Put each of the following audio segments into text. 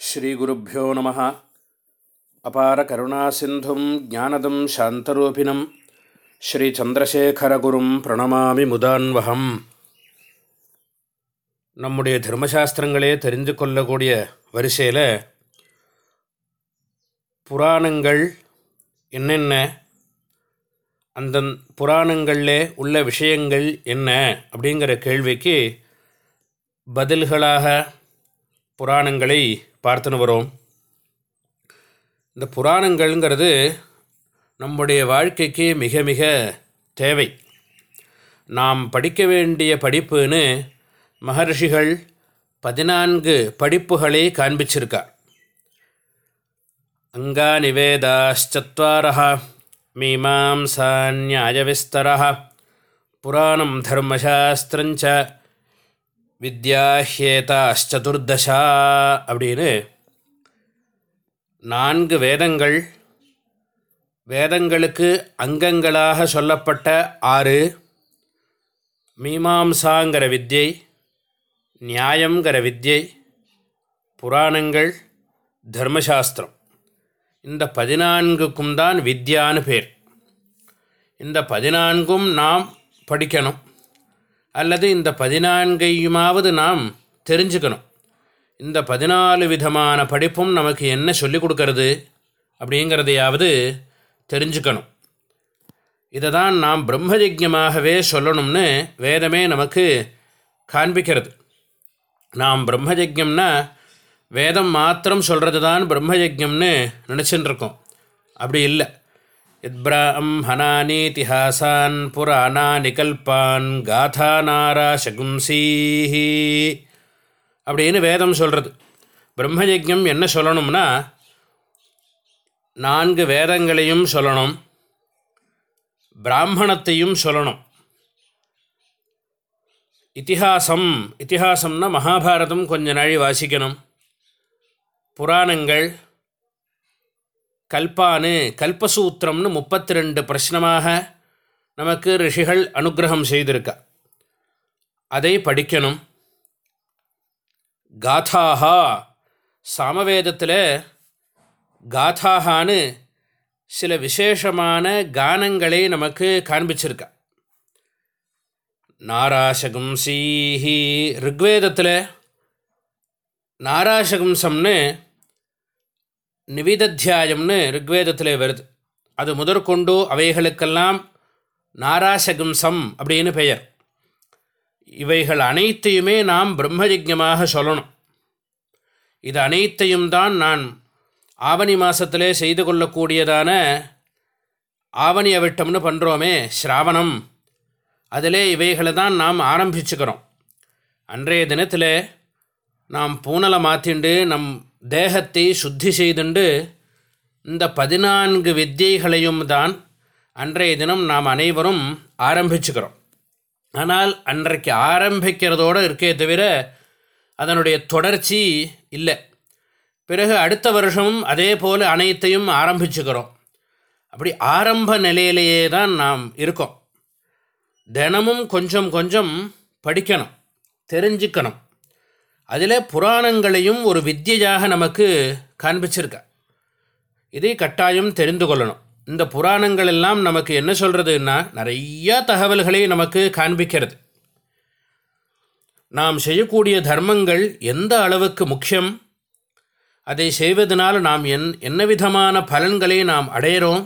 ஸ்ரீகுருப்போ நம. அபார கருணாசிந்தும் ஜானதம் சாந்தரூபிணம். ஸ்ரீச்சந்திரசேகரகுரும் பிரணமாமி முதான்வகம் நம்முடைய தர்மசாஸ்திரங்களே தெரிந்து கொள்ளக்கூடிய வரிசையில் புராணங்கள் என்னென்ன? அந்த புராணங்களில் உள்ள விஷயங்கள் என்ன? அப்படிங்கிற கேள்விக்கு பதில்களாக புராணங்களை பார்த்துன்னு வரோம். இந்த புராணங்கள்ங்கிறது நம்முடைய வாழ்க்கைக்கு மிக மிக தேவை. நாம் படிக்க வேண்டிய படிப்புன்னு மகர்ஷிகள் பதினான்கு படிப்புகளை காண்பிச்சிருக்கார். அங்கா நிவேதாச்சத்வாரா மீமாம்சா நியாயவிஸ்தர புராணம் தர்மசாஸ்திரஞ்ச வித்யாஹேதாச்சதுர்தசா அப்படின்னு நான்கு வேதங்கள் வேதங்களுக்கு அங்கங்களாக சொல்லப்பட்ட ஆறு. மீமாம்சாங்கிற வித்யை நியாயங்கிற வித்யை புராணங்கள் தர்மசாஸ்திரம். இந்த பதினான்குக்கும் தான் வித்யான்னு பேர். இந்த பதினான்கும் நாம் படிக்கணும். அல்லது இந்த பதினான்கையுமாவது நாம் தெரிஞ்சுக்கணும். இந்த பதினாலு விதமான படிப்பும் நமக்கு என்ன சொல்லிக் கொடுக்கறது அப்படிங்கிறதையாவது தெரிஞ்சுக்கணும். இதை தான் நாம் பிரம்மயஜமாகவே சொல்லணும்னு வேதமே நமக்கு காண்பிக்கிறது. நாம் பிரம்மயஜம்னா வேதம் மாத்திரம் சொல்கிறது தான் பிரம்மயஜம்னு நினச்சின்னு இருக்கோம் அப்படி இல்லை. யத்பிராஹ்மணானீதிஹாசான் புராணானி கல்பான் காதாநாரா சகும்சீஹி அப்படின்னு வேதம் சொல்கிறது பிரம்மயஜம் என்ன சொல்லணும்னா நான்கு வேதங்களையும் சொல்லணும். பிராமணத்தையும் சொல்லணும். இத்திஹாசம் இத்திஹாசம்னா மகாபாரதம் கொஞ்ச நாழி வாசிக்கணும். புராணங்கள் கல்பானு கல்பசூத்திரம்னு முப்பத்தி ரெண்டு பிரச்சனமாக நமக்கு ரிஷிகள் அனுகிரகம் செய்திருக்கா. அதை படிக்கணும். காதாஹா. சாமவேதத்தில் காதாகான்னு சில விசேஷமான கானங்களை நமக்கு காண்பிச்சிருக்கா. நாராசகும்சீஹி ரிக்வேதத்தில் நாராசகம்சம்னு நிவிதத்தியாயம்னு ரிக்வேதத்தில் வருது. அது முதற்கொண்டு அவைகளுக்கெல்லாம் நாராசகம்சம் அப்படின்னு பெயர். இவைகள் அனைத்தையுமே நாம் பிரம்மயஜமாக சொல்லணும். இது அனைத்தையும் தான் நான் ஆவணி மாதத்திலே செய்து கொள்ளக்கூடியதான ஆவணி அவிட்டம்னு பண்ணுறோமே ஸ்ராவணம். அதிலே இவைகளை தான் நாம் ஆரம்பிச்சுக்கிறோம். அன்றைய தினத்தில் நாம் பூனலை மாற்றிண்டு நம் தேகத்தை சுத்தி செய்துண்டு இந்த பதினான்கு வித்தியைகளையும் தான் அன்றைய தினம் நாம் அனைவரும் ஆரம்பிச்சுக்கிறோம். ஆனால் அன்றைக்கு ஆரம்பிக்கிறதோடு இருக்கே தவிர அதனுடைய தொடர்ச்சி இல்லை. பிறகு அடுத்த வருஷமும் அதே போல் அனைத்தையும் ஆரம்பிச்சுக்கிறோம். அப்படி ஆரம்ப நிலையிலேயே தான் நாம் இருக்கோம். தினமும் கொஞ்சம் கொஞ்சம் படிக்கணும் தெரிஞ்சுக்கணும். அதில் புராணங்களையும் ஒரு வித்தியாக நமக்கு காண்பிச்சிருக்க. இதை கட்டாயம் தெரிந்து கொள்ளணும். இந்த புராணங்கள் எல்லாம் நமக்கு என்ன சொல்கிறதுன்னா நிறையா தகவல்களை நமக்கு காண்பிக்கிறது. நாம் செய்யக்கூடிய தர்மங்கள் எந்த அளவுக்கு முக்கியம் அதை செய்வதனால் நாம் என் என்ன விதமான பலன்களை நாம் அடையிறோம்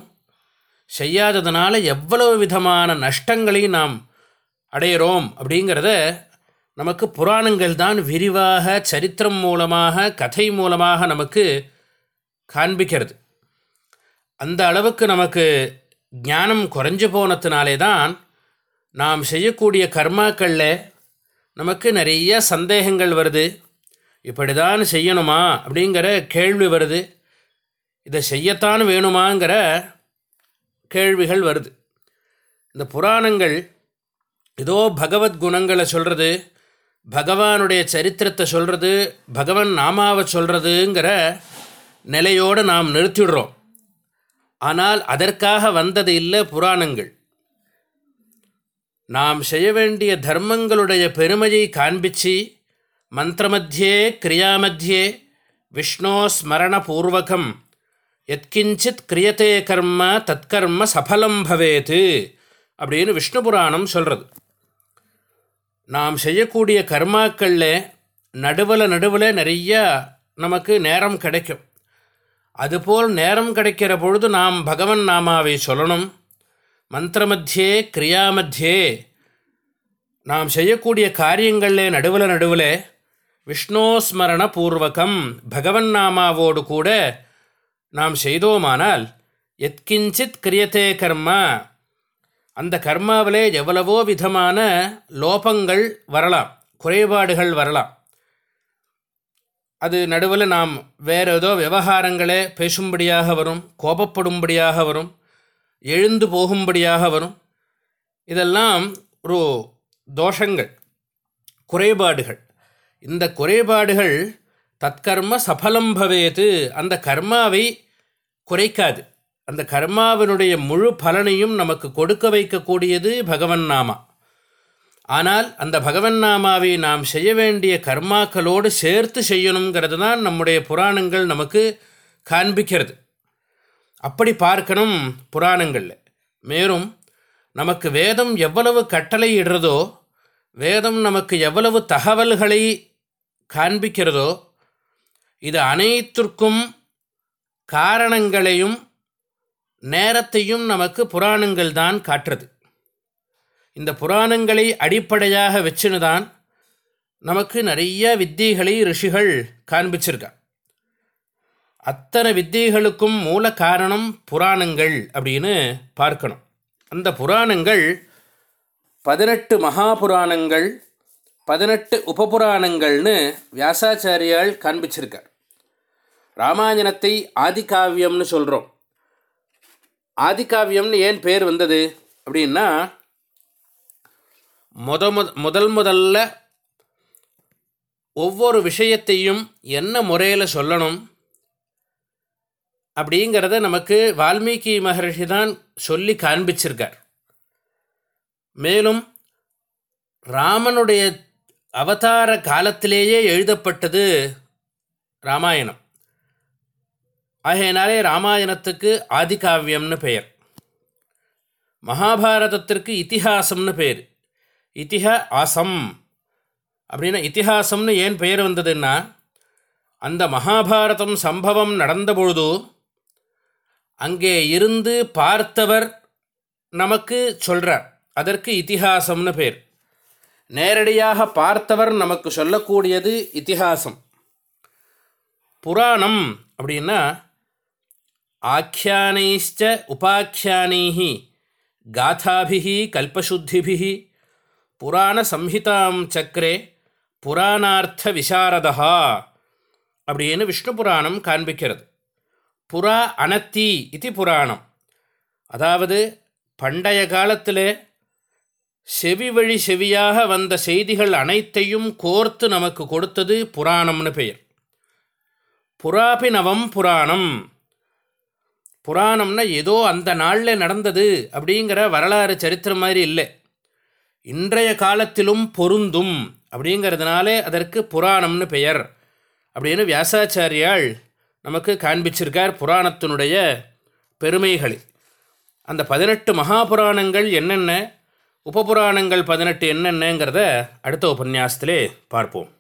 செய்யாததுனால எவ்வளவு விதமான நஷ்டங்களை நாம் அடையிறோம் அப்படிங்கிறத நமக்கு புராணங்கள் தான் விரிவாக சரித்திரம் மூலமாக கதை மூலமாக நமக்கு காண்பிக்கிறது. அந்த அளவுக்கு நமக்கு ஞானம் குறைஞ்சு போனதுனாலே தான் நாம் செய்யக்கூடிய கர்மாக்களில் நமக்கு நிறைய சந்தேகங்கள் வருது. இப்படி தான் செய்யணுமா அப்படிங்கிற கேள்வி வருது. இதை செய்யத்தான் வேணுமாங்கிற கேள்விகள் வருது. இந்த புராணங்கள் ஏதோ பகவத் குணங்களை சொல்கிறது பகவானுடைய சரித்திரத்தை சொல்கிறது பகவன் நாமாவை சொல்கிறதுங்கிற நிலையோடு நாம் நிறுத்திடுறோம். ஆனால் அதற்காக வந்தது இல்லை புராணங்கள். நாம் செய்ய வேண்டிய தர்மங்களுடைய பெருமையை காண்பிச்சு மந்திரமத்தியே கிரியாமத்தியே விஷ்ணோ ஸ்மரணபூர்வகம் எத்கிஞ்சித் கிரியத்தே கர்ம தற்கர்ம சஃபலம் பவேத்து அப்படின்னு விஷ்ணு புராணம் சொல்கிறது நாம் செய்யக்கூடிய கர்மாக்களில் நடுவில் நடுவில் நிறைய நமக்கு நேரம் கிடைக்கும். அதுபோல் நேரம் கிடைக்கிற பொழுது நாம் பகவன் நாமாவை சொல்லணும். மந்திரமத்தியே கிரியாமத்தியே நாம் செய்யக்கூடிய காரியங்களில் நடுவில் நடுவில் விஷ்ணோஸ்மரண பூர்வகம் பகவன் நாமாவோடு கூட நாம் செய்தோமானால் எத்கிஞ்சித் கிரியத்தே கர்மா அந்த கர்மாவிலே எவ்வளவோ விதமான லோபங்கள் வரலாம் குறைபாடுகள் வரலாம். அது நடுவில் நாம் வேறு ஏதோ விவகாரங்களே பேசும்படியாக வரும் கோபப்படும்படியாக வரும் எழுந்து போகும்படியாக வரும். இதெல்லாம் ஒரு தோஷங்கள் குறைபாடுகள். இந்த குறைபாடுகள் தற்கர்ம சஃபலம் பவேது அந்த கர்மாவை குறைக்காது. அந்த கர்மாவினுடைய முழு பலனையும் நமக்கு கொடுக்க வைக்கக்கூடியது பகவன் நாமா ஆனால் அந்த பகவன் நாமாவை நாம் செய்ய வேண்டிய கர்மாக்களோடு சேர்த்து செய்யணுங்கிறது தான் நம்முடைய புராணங்கள் நமக்கு காண்பிக்கிறது. அப்படி பார்க்கணும் புராணங்களில். மேலும் நமக்கு வேதம் எவ்வளவு கட்டளை இடுறதோ வேதம் நமக்கு எவ்வளவு தகவல்களை காண்பிக்கிறதோ இது அனைத்திற்கும் காரணங்களையும் நேரத்தையும் நமக்கு புராணங்கள் தான் காட்டுறது. இந்த புராணங்களை அடிப்படையாக வச்சுன்னு தான் நமக்கு நிறைய வித்தைகளை ரிஷிகள் காண்பிச்சிருக்கா அத்தனை வித்தியைகளுக்கும் மூல காரணம் புராணங்கள் அப்படின்னு பார்க்கணும். அந்த புராணங்கள் பதினெட்டு மகாபுராணங்கள் பதினெட்டு உபபுராணங்கள்னு வியாசாச்சாரியால் காண்பிச்சிருக்கார். ராமாயணத்தை ஆதிகாவியம்னு சொல்கிறோம் ஆதிகாவியம்னு ஏன் பேர் வந்தது அப்படின்னா முத முத முதல் முதல்ல ஒவ்வொரு விஷயத்தையும் என்ன முறையில் சொல்லணும் அப்படிங்கிறத நமக்கு வால்மீகி மகர்ஷி தான் சொல்லி காண்பிச்சிருக்கார். மேலும் ராமனுடைய அவதார காலத்திலேயே எழுதப்பட்டது ராமாயணம். ஆகையினாலே ராமாயணத்துக்கு ஆதிகாவியம்னு பெயர். மகாபாரதத்திற்கு இத்திஹாசம்னு பேர். இத்திஹ ஆசம். அப்படின்னா இத்திஹாசம்னு ஏன் பெயர் வந்ததுன்னா அந்த மகாபாரதம் சம்பவம் நடந்த பொழுது அங்கே இருந்து பார்த்தவர் நமக்கு சொல்கிறார் அதற்கு இத்திஹாசம்னு பேர். நேரடியாக பார்த்தவர் நமக்கு சொல்லக்கூடியது இத்திஹாசம். புராணம் அப்படின்னா ஆக்கியானைச்ச உபாக்கியானைஹி காதாபிஹி கல்பசுத்திபிஹி புராண சம்ஹிதாம் சக்கரே புராணார்த்த விசாரதா அப்படின்னு விஷ்ணு புராணம் காண்பிக்கிறது. புறா அனத்தி இது புராணம். அதாவது பண்டைய காலத்தில் செவி வழி செவியாக வந்த செய்திகள் அனைத்தையும் கோர்த்து நமக்கு கொடுத்தது புராணம்னு பெயர். புறாபினவம் புராணம். புராணம்னா ஏதோ அந்த நாளில் நடந்தது அப்படிங்கிற வரலாறு சரித்திரம் மாதிரி இல்லை. இன்றைய காலத்திலும் பொருந்தும் அப்படிங்கிறதுனாலே அதற்கு புராணம்னு பெயர். அப்படின்னு வியாசாச்சாரியால் நமக்கு காண்பிச்சிருக்கார் புராணத்தினுடைய பெருமைகளை. அந்த பதினெட்டு மகாபுராணங்கள் என்னென்ன உபபுராணங்கள் பதினெட்டு என்னென்னங்கிறத அடுத்த உபன்யாசத்திலே பார்ப்போம்.